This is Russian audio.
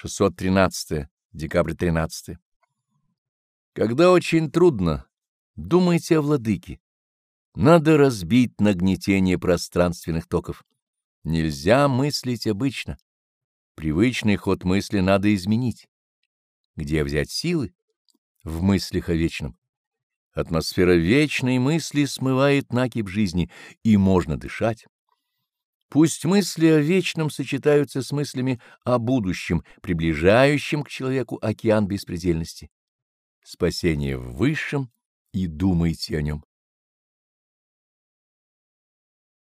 613. Декабрь 13. Когда очень трудно, думайте о владыке. Надо разбить нагнетение пространственных токов. Нельзя мыслить обычно. Привычный ход мысли надо изменить. Где взять силы? В мыслях о вечном. Атмосфера вечной мысли смывает накипь жизни, и можно дышать. Пусть мысли о вечном сочетаются с мыслями о будущем, приближающем к человеку океан беспредельности. Спасение в высшем, и думайте о нем.